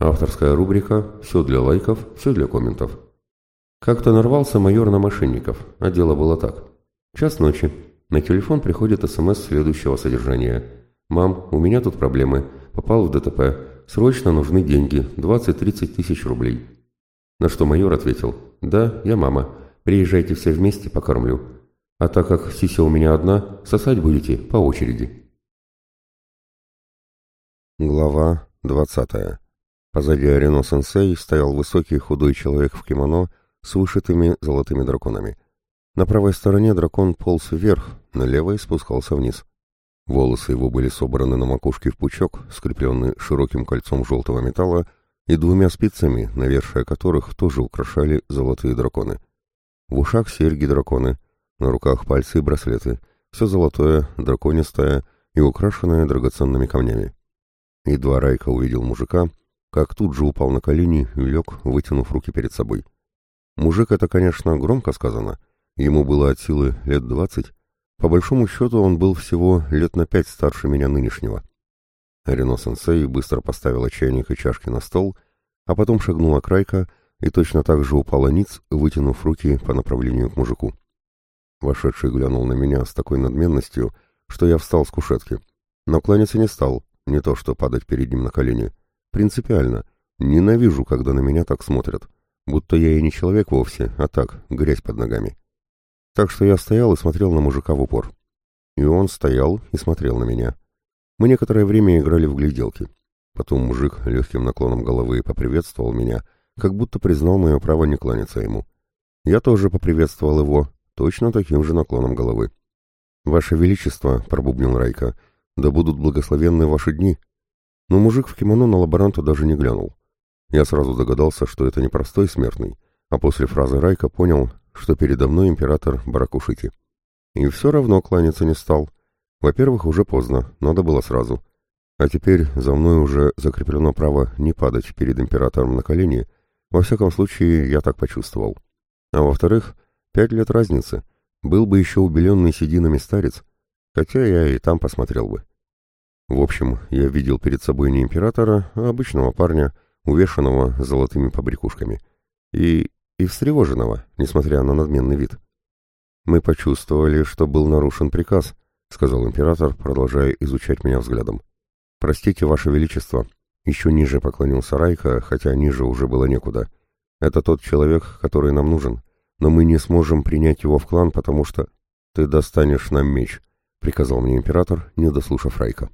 Авторская рубрика «Все для лайков, все для комментов». Как-то нарвался майор на мошенников, а дело было так. Час ночи. На телефон приходит СМС следующего содержания. «Мам, у меня тут проблемы. Попал в ДТП. Срочно нужны деньги. 20-30 тысяч рублей». На что майор ответил. «Да, я мама. Приезжайте все вместе, покормлю. А так как сися у меня одна, сосать будете по очереди». Глава двадцатая. Позади Рено-сенсей стоял высокий худой человек в кимоно с вышитыми золотыми драконами. На правой стороне дракон полз вверх, на левой спускался вниз. Волосы его были собраны на макушке в пучок, скрепленный широким кольцом желтого металла и двумя спицами, навершие которых тоже украшали золотые драконы. В ушах серьги драконы, на руках пальцы и браслеты, все золотое, драконистое и украшенное драгоценными камнями. Едва Райка увидел мужика, как тут же упал на колени и лег, вытянув руки перед собой. Мужик это, конечно, громко сказано. Ему было от силы лет двадцать. По большому счету он был всего лет на пять старше меня нынешнего. Рено-сенсей быстро поставила чайник и чашки на стол, а потом шагнула к Райка и точно так же упала ниц, вытянув руки по направлению к мужику. Вошедший глянул на меня с такой надменностью, что я встал с кушетки, но кланяться не стал, не то что падать перед ним на колени. Принципиально. Ненавижу, когда на меня так смотрят. Будто я и не человек вовсе, а так, грязь под ногами. Так что я стоял и смотрел на мужика в упор. И он стоял и смотрел на меня. Мы некоторое время играли в гляделки. Потом мужик легким наклоном головы поприветствовал меня, как будто признал мое право не кланяться ему. Я тоже поприветствовал его, точно таким же наклоном головы. «Ваше Величество», — пробубнил Райка, — «да будут благословенны ваши дни». Но мужик в кимоно на лаборанта даже не глянул. Я сразу догадался, что это не простой смертный, а после фразы Райка понял, что передо мной император Баракушити. И все равно кланяться не стал. Во-первых, уже поздно, надо было сразу. А теперь за мной уже закреплено право не падать перед императором на колени, во всяком случае, я так почувствовал. А во-вторых, пять лет разницы. Был бы еще убеленный сединами старец, хотя я и там посмотрел бы. В общем, я видел перед собой не императора, а обычного парня, увешанного золотыми побрякушками. И... и встревоженного, несмотря на надменный вид. «Мы почувствовали, что был нарушен приказ», — сказал император, продолжая изучать меня взглядом. «Простите, Ваше Величество». Еще ниже поклонился Райка, хотя ниже уже было некуда. «Это тот человек, который нам нужен, но мы не сможем принять его в клан, потому что...» «Ты достанешь нам меч», — приказал мне император, не дослушав Райка.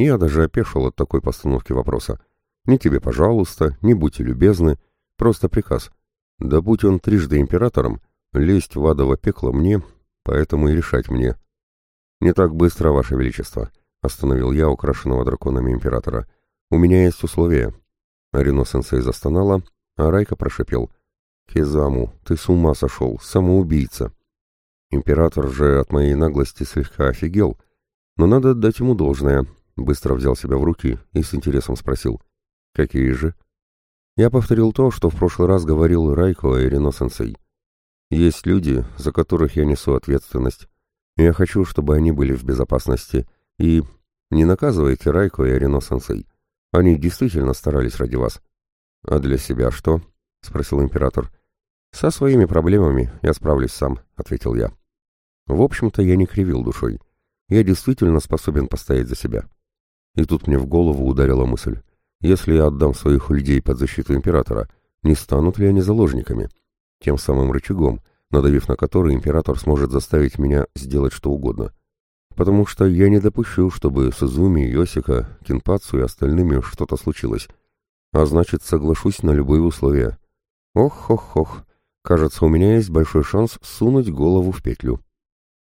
Я даже опешил от такой постановки вопроса. «Не тебе, пожалуйста, не будьте любезны, просто приказ. Да будь он трижды императором, лезть в адово пекло мне, поэтому и решать мне». «Не так быстро, Ваше Величество», — остановил я украшенного драконами императора. «У меня есть условия». Арино-сенсей застонала, а Райка прошепел. «Кизаму, ты с ума сошел, самоубийца». Император же от моей наглости слегка офигел, но надо отдать ему должное, Быстро взял себя в руки и с интересом спросил. «Какие же?» Я повторил то, что в прошлый раз говорил Райко и Рено-сенсей. «Есть люди, за которых я несу ответственность. Я хочу, чтобы они были в безопасности. И не наказывайте Райко и Рено-сенсей. Они действительно старались ради вас». «А для себя что?» — спросил император. «Со своими проблемами я справлюсь сам», — ответил я. В общем-то, я не кривил душой. Я действительно способен постоять за себя. И тут мне в голову ударила мысль. Если я отдам своих людей под защиту императора, не станут ли они заложниками? Тем самым рычагом, надавив на который император сможет заставить меня сделать что угодно. Потому что я не допущу, чтобы с Изуми, Йосика, Кинпацу и остальными что-то случилось. А значит, соглашусь на любые условия. Ох-ох-ох, кажется, у меня есть большой шанс сунуть голову в петлю.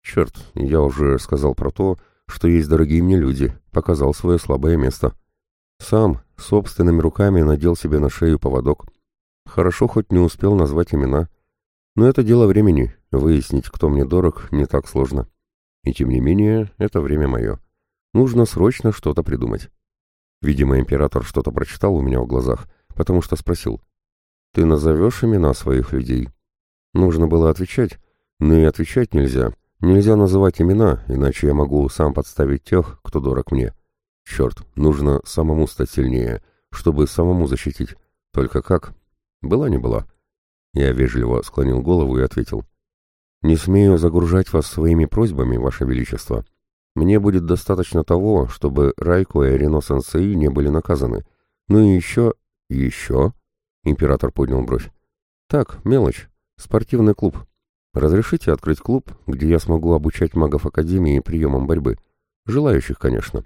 Черт, я уже сказал про то, что есть дорогие мне люди, показал свое слабое место. Сам, собственными руками надел себе на шею поводок. Хорошо, хоть не успел назвать имена. Но это дело времени, выяснить, кто мне дорог, не так сложно. И тем не менее, это время мое. Нужно срочно что-то придумать. Видимо, император что-то прочитал у меня в глазах, потому что спросил. «Ты назовешь имена своих людей?» Нужно было отвечать, но и отвечать нельзя, Нельзя называть имена, иначе я могу сам подставить тех, кто дорог мне. Черт, нужно самому стать сильнее, чтобы самому защитить. Только как? Была не была. Я вежливо склонил голову и ответил. «Не смею загружать вас своими просьбами, Ваше Величество. Мне будет достаточно того, чтобы Райко и Рено-сенсей не были наказаны. Ну и еще... еще...» Император поднял бровь. «Так, мелочь. Спортивный клуб. Разрешите открыть клуб, где я смогу обучать магов Академии приемам борьбы? Желающих, конечно.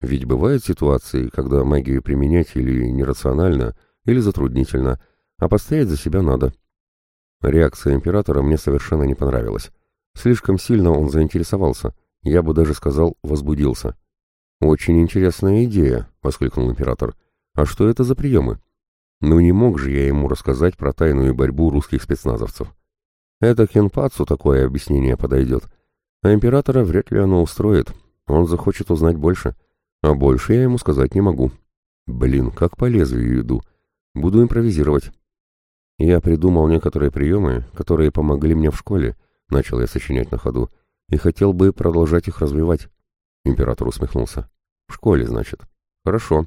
Ведь бывают ситуации, когда магию применять или нерационально, или затруднительно, а постоять за себя надо. Реакция императора мне совершенно не понравилась. Слишком сильно он заинтересовался, я бы даже сказал, возбудился. «Очень интересная идея», — воскликнул император. «А что это за приемы?» Ну не мог же я ему рассказать про тайную борьбу русских спецназовцев. Это Кенпацу такое объяснение подойдет. А императора вряд ли оно устроит. Он захочет узнать больше. А больше я ему сказать не могу. Блин, как по лезвию иду. Буду импровизировать. Я придумал некоторые приемы, которые помогли мне в школе, начал я сочинять на ходу, и хотел бы продолжать их развивать. Император усмехнулся. В школе, значит. Хорошо.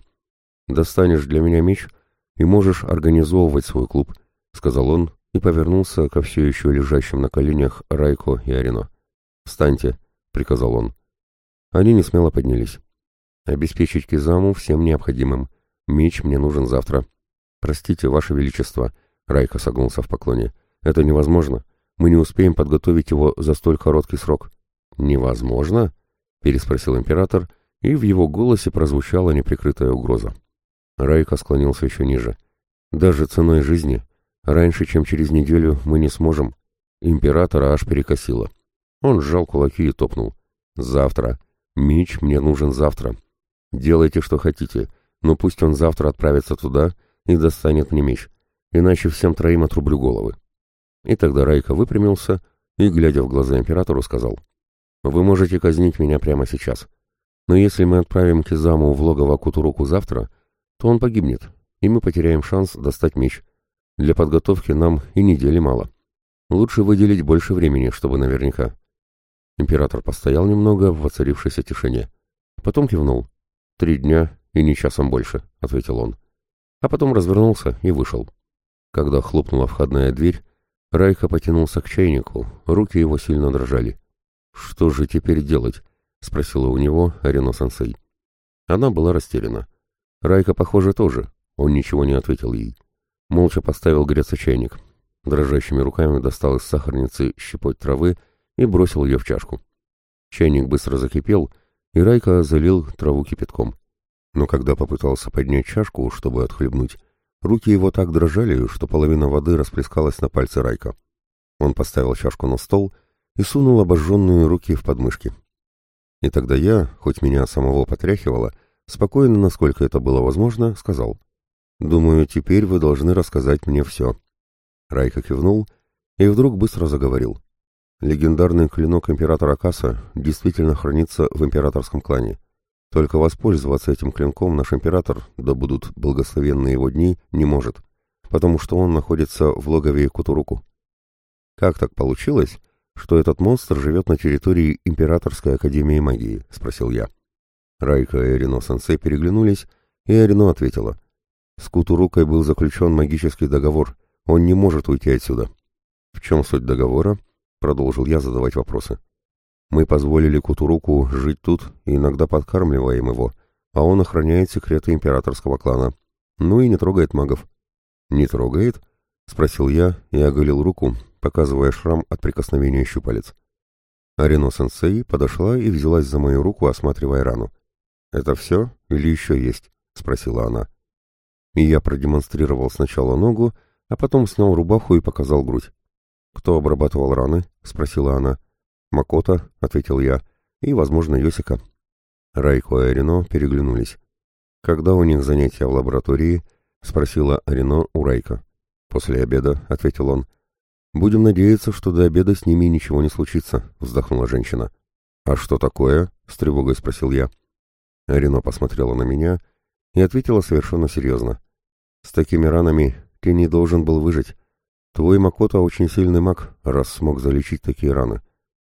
Достанешь для меня меч и можешь организовывать свой клуб, сказал он и повернулся ко все еще лежащим на коленях Райко и Арино. «Встаньте», — приказал он. Они не смело поднялись. «Обеспечить Кизаму всем необходимым. Меч мне нужен завтра». «Простите, Ваше Величество», — Райко согнулся в поклоне. «Это невозможно. Мы не успеем подготовить его за столь короткий срок». «Невозможно?» — переспросил император, и в его голосе прозвучала неприкрытая угроза. Райко склонился еще ниже. «Даже ценой жизни Раньше, чем через неделю, мы не сможем. Императора аж перекосило. Он сжал кулаки и топнул. Завтра. Меч мне нужен завтра. Делайте, что хотите, но пусть он завтра отправится туда и достанет мне меч. Иначе всем троим отрублю головы. И тогда Райка выпрямился и, глядя в глаза императору, сказал. Вы можете казнить меня прямо сейчас. Но если мы отправим Кизаму в логово Кутуруку завтра, то он погибнет, и мы потеряем шанс достать меч. Для подготовки нам и недели мало. Лучше выделить больше времени, чтобы наверняка. Император постоял немного в воцарившейся тишине. Потом кивнул. «Три дня и не часом больше», — ответил он. А потом развернулся и вышел. Когда хлопнула входная дверь, Райка потянулся к чайнику, руки его сильно дрожали. «Что же теперь делать?» — спросила у него Арино-сенсей. Она была растеряна. Райка, похоже, тоже. Он ничего не ответил ей. Молча поставил греться чайник. Дрожащими руками достал из сахарницы щепоть травы и бросил ее в чашку. Чайник быстро закипел, и Райка залил траву кипятком. Но когда попытался поднять чашку, чтобы отхлебнуть, руки его так дрожали, что половина воды расплескалась на пальцы Райка. Он поставил чашку на стол и сунул обожженные руки в подмышки. И тогда я, хоть меня самого потряхивало, спокойно, насколько это было возможно, сказал. Думаю, теперь вы должны рассказать мне все. Райка кивнул и вдруг быстро заговорил. Легендарный клинок императора Касса действительно хранится в императорском клане. Только воспользоваться этим клинком наш император, да будут благословенны его дни, не может, потому что он находится в логове Кутуруку. Как так получилось, что этот монстр живет на территории Императорской Академии Магии? — спросил я. Райка и Эрино-сенсей переглянулись, и Эрино ответила — с Кутурукой был заключен магический договор. Он не может уйти отсюда. В чем суть договора? Продолжил я задавать вопросы. Мы позволили Кутуруку жить тут и иногда подкармливаем его, а он охраняет секреты императорского клана. Ну и не трогает магов. Не трогает? Спросил я и оголил руку, показывая шрам от прикосновения щупалец. Арино-сенсей подошла и взялась за мою руку, осматривая рану. «Это все или еще есть?» — спросила она и я продемонстрировал сначала ногу, а потом снял рубаху и показал грудь. «Кто обрабатывал раны?» — спросила она. «Макота», — ответил я, — «и, возможно, Йосика». Райко и Арино переглянулись. «Когда у них занятия в лаборатории?» — спросила Арино у Райка. «После обеда», — ответил он. «Будем надеяться, что до обеда с ними ничего не случится», — вздохнула женщина. «А что такое?» — с тревогой спросил я. Арино посмотрела на меня и ответила совершенно серьезно. С такими ранами ты не должен был выжить. Твой Макото очень сильный маг, раз смог залечить такие раны.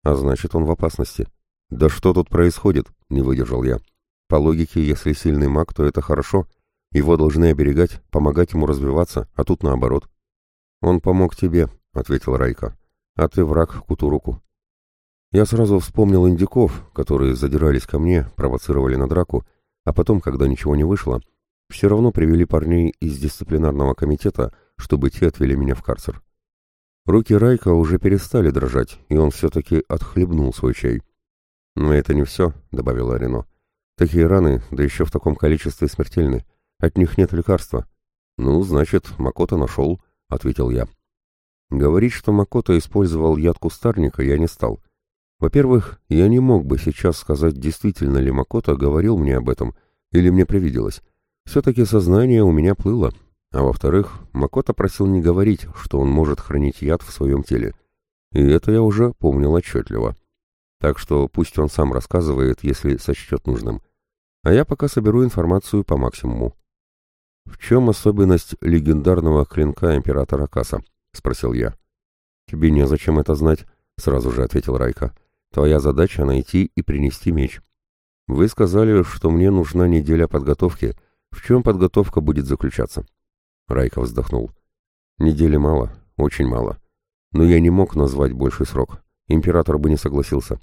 А значит, он в опасности. Да что тут происходит? Не выдержал я. По логике, если сильный маг, то это хорошо. Его должны оберегать, помогать ему развиваться, а тут наоборот. «Он помог тебе», — ответил Райка, — «а ты враг Кутуруку». Я сразу вспомнил индиков, которые задирались ко мне, провоцировали на драку, а потом, когда ничего не вышло, все равно привели парней из дисциплинарного комитета, чтобы те отвели меня в карцер. Руки Райка уже перестали дрожать, и он все-таки отхлебнул свой чай. «Но это не все», — добавила Рено. «Такие раны, да еще в таком количестве смертельны. От них нет лекарства». «Ну, значит, Макота нашел», — ответил я. Говорить, что Макота использовал яд кустарника, я не стал. Во-первых, я не мог бы сейчас сказать, действительно ли Макота говорил мне об этом, или мне привиделось. Все-таки сознание у меня плыло, а во-вторых, Макота просил не говорить, что он может хранить яд в своем теле. И это я уже помнил отчетливо. Так что пусть он сам рассказывает, если сочтет нужным. А я пока соберу информацию по максимуму. «В чем особенность легендарного клинка императора Каса?» — спросил я. «Тебе незачем это знать», — сразу же ответил Райка. «Твоя задача — найти и принести меч. Вы сказали, что мне нужна неделя подготовки. В чем подготовка будет заключаться?» Райка вздохнул. Недели мало, очень мало. Но я не мог назвать больший срок. Император бы не согласился.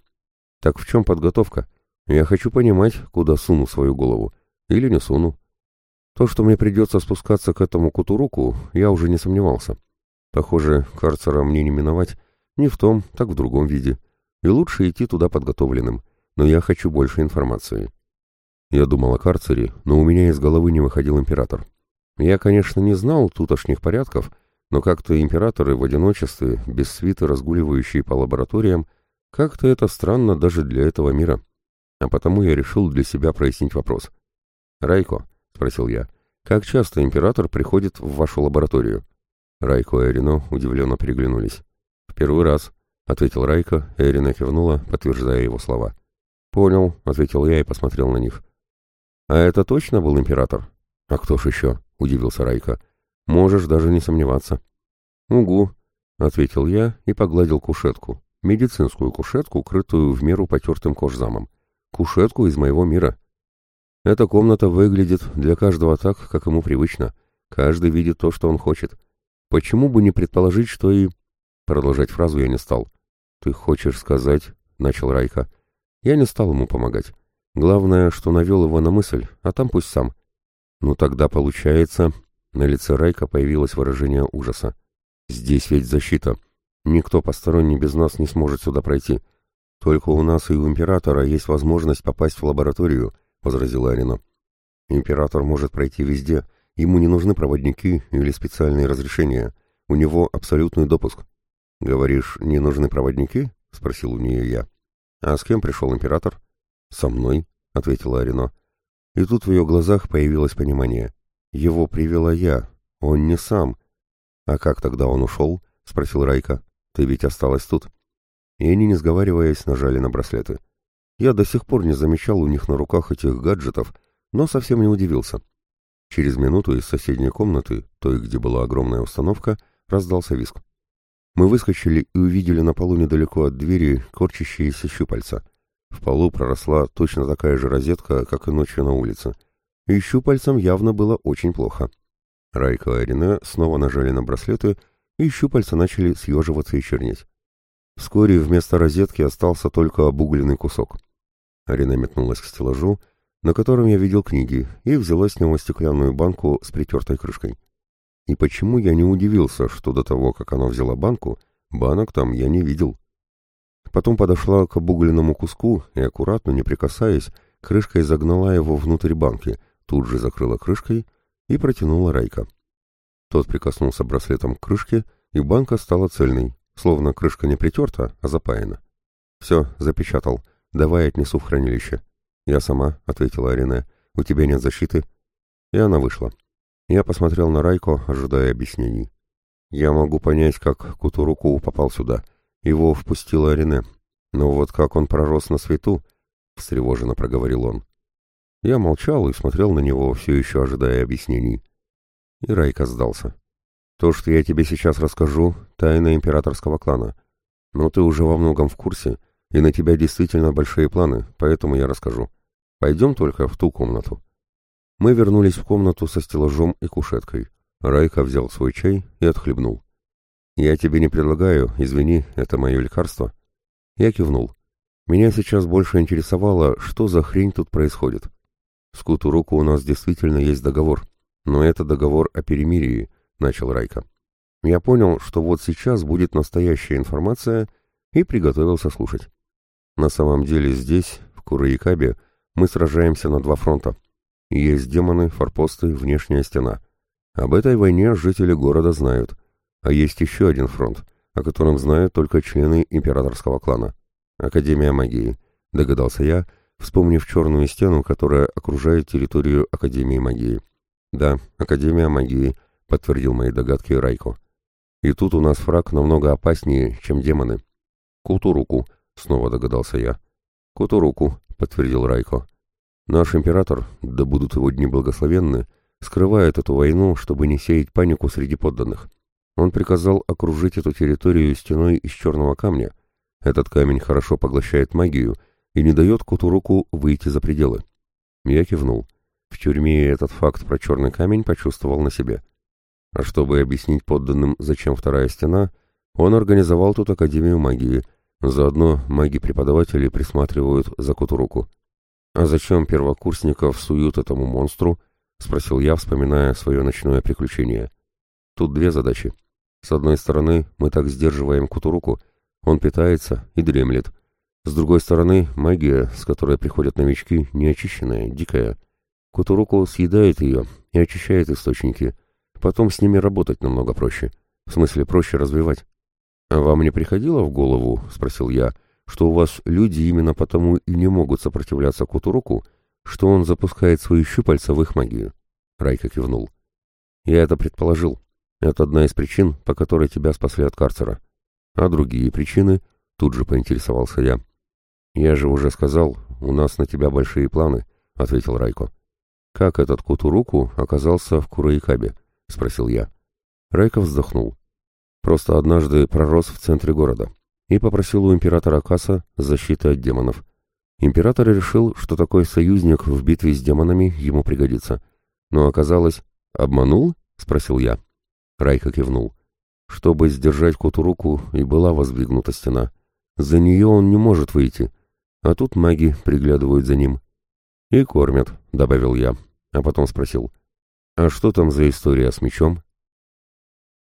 Так в чем подготовка? Я хочу понимать, куда суну свою голову. Или не суну. То, что мне придется спускаться к этому кутуруку, я уже не сомневался. Похоже, карцера мне не миновать. Ни в том, так в другом виде. И лучше идти туда подготовленным. Но я хочу больше информации. Я думал о карцере, но у меня из головы не выходил император. Я, конечно, не знал тутошних порядков, но как-то императоры в одиночестве, без свиты разгуливающие по лабораториям, как-то это странно даже для этого мира. А потому я решил для себя прояснить вопрос. «Райко», — спросил я, — «как часто император приходит в вашу лабораторию?» Райко и Эрино удивленно переглянулись. «В первый раз», — ответил Райко, Эрина кивнула, подтверждая его слова. «Понял», — ответил я и посмотрел на них. «А это точно был император?» «А кто ж еще?» — удивился Райка. «Можешь даже не сомневаться». «Угу», — ответил я и погладил кушетку. Медицинскую кушетку, крытую в меру потертым кожзамом. Кушетку из моего мира. Эта комната выглядит для каждого так, как ему привычно. Каждый видит то, что он хочет. Почему бы не предположить, что и... Продолжать фразу я не стал. «Ты хочешь сказать...» — начал Райка. Я не стал ему помогать. Главное, что навел его на мысль, а там пусть сам. Ну тогда получается... На лице Райка появилось выражение ужаса. Здесь ведь защита. Никто посторонний без нас не сможет сюда пройти. Только у нас и у императора есть возможность попасть в лабораторию, возразила Арина. Император может пройти везде. Ему не нужны проводники или специальные разрешения. У него абсолютный допуск. Говоришь, не нужны проводники? спросил у нее я. А с кем пришел император? Со мной, ответила Арина. И тут в ее глазах появилось понимание. Его привела я, он не сам. А как тогда он ушел? Спросил Райка. Ты ведь осталась тут. И они, не сговариваясь, нажали на браслеты. Я до сих пор не замечал у них на руках этих гаджетов, но совсем не удивился. Через минуту из соседней комнаты, той, где была огромная установка, раздался виск. Мы выскочили и увидели на полу недалеко от двери корчащиеся щупальца. В полу проросла точно такая же розетка, как и ночью на улице. И щупальцам явно было очень плохо. Райка и Арине снова нажали на браслеты, и щупальца начали съеживаться и чернеть. Вскоре вместо розетки остался только обугленный кусок. Арина метнулась к стеллажу, на котором я видел книги, и взяла с него стеклянную банку с притертой крышкой. И почему я не удивился, что до того, как она взяла банку, банок там я не видел. Потом подошла к обугленному куску и, аккуратно, не прикасаясь, крышкой загнала его внутрь банки, тут же закрыла крышкой и протянула Райка. Тот прикоснулся браслетом к крышке, и банка стала цельной, словно крышка не притерта, а запаяна. «Все, запечатал. Давай отнесу в хранилище». «Я сама», — ответила Арина. «У тебя нет защиты». И она вышла. Я посмотрел на Райко, ожидая объяснений. «Я могу понять, как Кутуруку попал сюда», его впустила Рене. Но вот как он пророс на свету, встревоженно проговорил он. Я молчал и смотрел на него, все еще ожидая объяснений. И Райка сдался. То, что я тебе сейчас расскажу, тайна императорского клана. Но ты уже во многом в курсе, и на тебя действительно большие планы, поэтому я расскажу. Пойдем только в ту комнату. Мы вернулись в комнату со стеллажом и кушеткой. Райка взял свой чай и отхлебнул. «Я тебе не предлагаю, извини, это мое лекарство». Я кивнул. Меня сейчас больше интересовало, что за хрень тут происходит. С Кутуруку у нас действительно есть договор, но это договор о перемирии, начал Райка. Я понял, что вот сейчас будет настоящая информация, и приготовился слушать. На самом деле здесь, в Кураикабе, мы сражаемся на два фронта. Есть демоны, форпосты, внешняя стена. Об этой войне жители города знают. А есть еще один фронт, о котором знают только члены императорского клана. Академия магии, догадался я, вспомнив черную стену, которая окружает территорию Академии магии. Да, Академия магии, подтвердил мои догадки Райко. И тут у нас фраг намного опаснее, чем демоны. Кутуруку, снова догадался я. Кутуруку, подтвердил Райко. Наш император, да будут его дни благословенны, скрывает эту войну, чтобы не сеять панику среди подданных. Он приказал окружить эту территорию стеной из черного камня. Этот камень хорошо поглощает магию и не дает Кутуруку выйти за пределы. Я кивнул. В тюрьме этот факт про черный камень почувствовал на себе. А чтобы объяснить подданным, зачем вторая стена, он организовал тут Академию магии. Заодно маги-преподаватели присматривают за Кутуруку. «А зачем первокурсников суют этому монстру?» — спросил я, вспоминая свое ночное приключение. «Тут две задачи. С одной стороны, мы так сдерживаем Кутуруку, он питается и дремлет. С другой стороны, магия, с которой приходят новички, неочищенная, дикая. Кутуруку съедает ее и очищает источники. Потом с ними работать намного проще. В смысле, проще развивать. «А вам не приходило в голову, — спросил я, что у вас люди именно потому и не могут сопротивляться Кутуроку, что он запускает свои щупальца в их магию. Райка кивнул. Я это предположил. Это одна из причин, по которой тебя спасли от карцера. А другие причины, тут же поинтересовался я. Я же уже сказал, у нас на тебя большие планы, ответил Райко. Как этот Кутуруку оказался в Кураикабе? спросил я. Райко вздохнул. Просто однажды пророс в центре города и попросил у императора Каса защиты от демонов. Император решил, что такой союзник в битве с демонами ему пригодится. Но оказалось... «Обманул?» — спросил я. Райка кивнул. Чтобы сдержать Кутуруку, и была воздвигнута стена. За нее он не может выйти. А тут маги приглядывают за ним. «И кормят», — добавил я, а потом спросил. «А что там за история с мечом?»